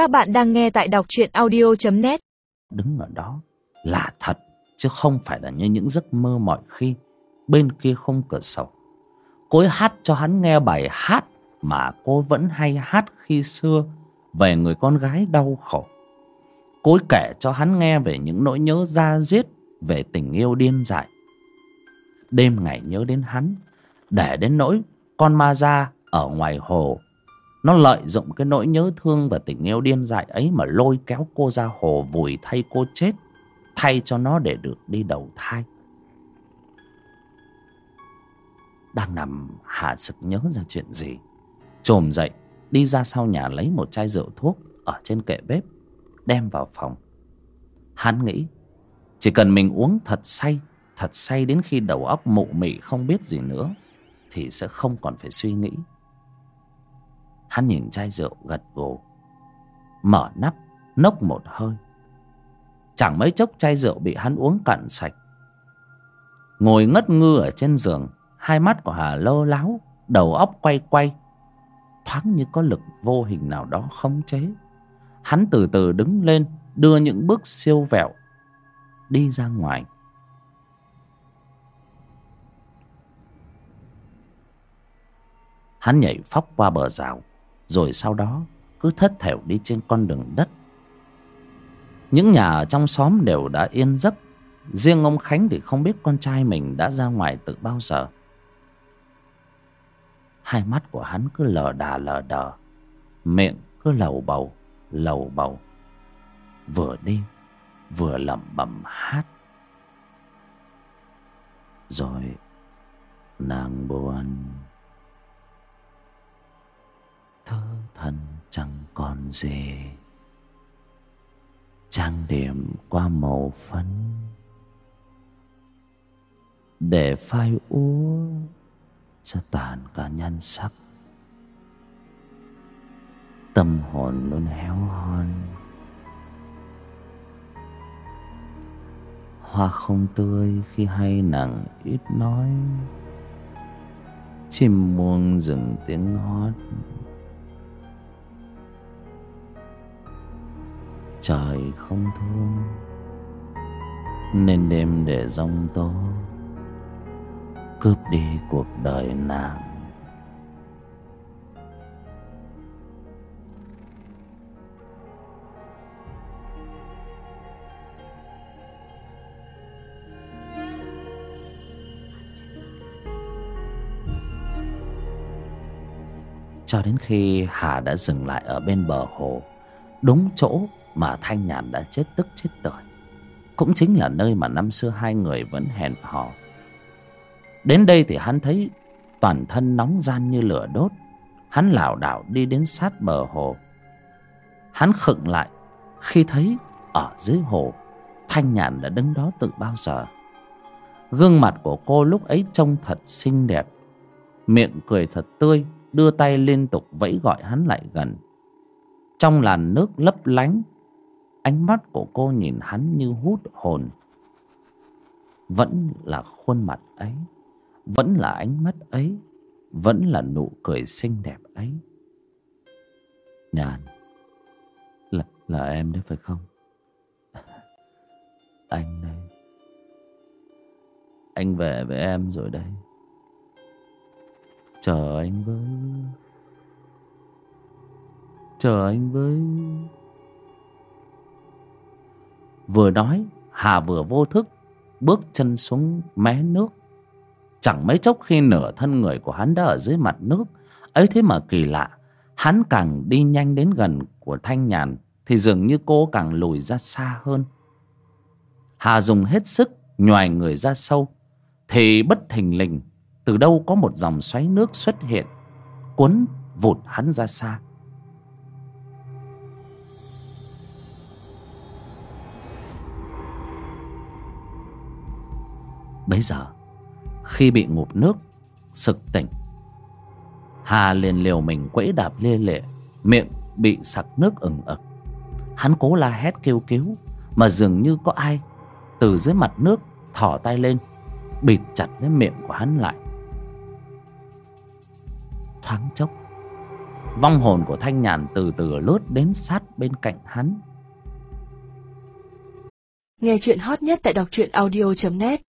Các bạn đang nghe tại đọc truyện audio.net Đứng ở đó là thật, Chứ không phải là như những giấc mơ mọi khi. Bên kia không cửa sổ. Cô ấy hát cho hắn nghe bài hát Mà cô vẫn hay hát khi xưa Về người con gái đau khổ. Cô ấy kể cho hắn nghe về những nỗi nhớ da diết Về tình yêu điên dại. Đêm ngày nhớ đến hắn Để đến nỗi con ma ra ở ngoài hồ nó lợi dụng cái nỗi nhớ thương và tình yêu điên dại ấy mà lôi kéo cô ra hồ vùi thay cô chết, thay cho nó để được đi đầu thai. Đang nằm hạ sực nhớ ra chuyện gì? Trồm dậy, đi ra sau nhà lấy một chai rượu thuốc ở trên kệ bếp, đem vào phòng. Hắn nghĩ, chỉ cần mình uống thật say thật say đến khi đầu óc mụ mị không biết gì nữa, thì sẽ không còn phải suy nghĩ hắn nhìn chai rượu gật gù, mở nắp, nốc một hơi. Chẳng mấy chốc chai rượu bị hắn uống cạn sạch. Ngồi ngất ngư ở trên giường, hai mắt của hà lơ láo, đầu óc quay quay, thoáng như có lực vô hình nào đó khống chế. Hắn từ từ đứng lên, đưa những bước siêu vẹo đi ra ngoài. Hắn nhảy phóc qua bờ rào rồi sau đó cứ thất thểu đi trên con đường đất. Những nhà ở trong xóm đều đã yên giấc. Riêng ông khánh thì không biết con trai mình đã ra ngoài từ bao giờ. Hai mắt của hắn cứ lờ đà lờ đờ, miệng cứ lầu bầu lầu bầu. Vừa đi, vừa lẩm bẩm hát. Rồi, nàng buồn. Chẳng còn gì. Trang điểm qua màu phấn. Để phai úa cho tàn cả nhan sắc. Tâm hồn luôn héo hon. Hoa không tươi khi hay nàng ít nói. Chim muông dừng tiếng hót. Trời không thương, nên đêm để giông tố, cướp đi cuộc đời nàng. Cho đến khi hà đã dừng lại ở bên bờ hồ, đúng chỗ mà thanh nhàn đã chết tức chết tưởi cũng chính là nơi mà năm xưa hai người vẫn hẹn hò. Đến đây thì hắn thấy toàn thân nóng gian như lửa đốt. Hắn lảo đảo đi đến sát bờ hồ. Hắn khựng lại khi thấy ở dưới hồ, thanh nhàn đã đứng đó từ bao giờ. Gương mặt của cô lúc ấy trông thật xinh đẹp. Miệng cười thật tươi, đưa tay liên tục vẫy gọi hắn lại gần. Trong làn nước lấp lánh ánh mắt của cô nhìn hắn như hút hồn. Vẫn là khuôn mặt ấy, vẫn là ánh mắt ấy, vẫn là nụ cười xinh đẹp ấy. Nhàn, là là em đấy phải không? Anh đây. Anh về với em rồi đây chờ anh với, chờ anh với vừa nói, hà vừa vô thức, bước chân xuống mé nước. Chẳng mấy chốc khi nửa thân người của hắn đã ở dưới mặt nước, ấy thế mà kỳ lạ, hắn càng đi nhanh đến gần của thanh nhàn thì dường như cô càng lùi ra xa hơn. Hà dùng hết sức nhoài người ra sâu, thì bất thình lình, từ đâu có một dòng xoáy nước xuất hiện, cuốn vụt hắn ra xa. Bấy giờ, khi bị ngụp nước, sực tỉnh. Hà liền liều mình quẫy đạp lê lệ, miệng bị sặc nước ừng ực. Hắn cố la hét kêu cứu, mà dường như có ai từ dưới mặt nước thỏ tay lên, bịt chặt lấy miệng của hắn lại. Thoáng chốc, vong hồn của thanh nhàn từ từ lướt đến sát bên cạnh hắn. Nghe chuyện hot nhất tại đọc truyện audio.net